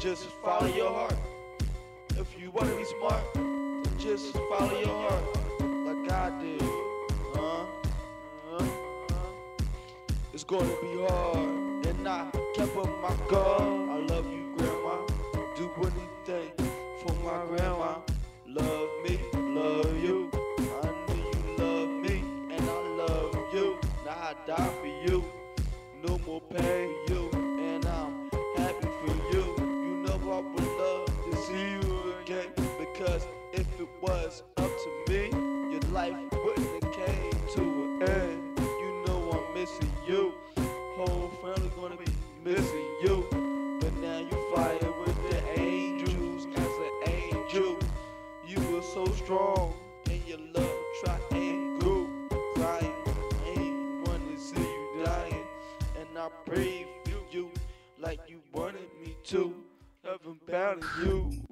just follow your heart. If you wanna be smart, then just follow your heart, like I did. Huh? Huh? It's gonna be hard, and I kept up my guard. I love you, grandma. Do anything for my grandma. Love me, love you. I know you love me, and I love you. Now I die for you. No more pain, because if it was up to me, your life wouldn't have came to an end. You know I'm missing you. Whole family gonna be missing you. But now you fly with the angels as an angel. You were so strong in your love triangle. Crying, ain't wanna see you dying. And I pray for you like you wanted me to. Heaven bound you.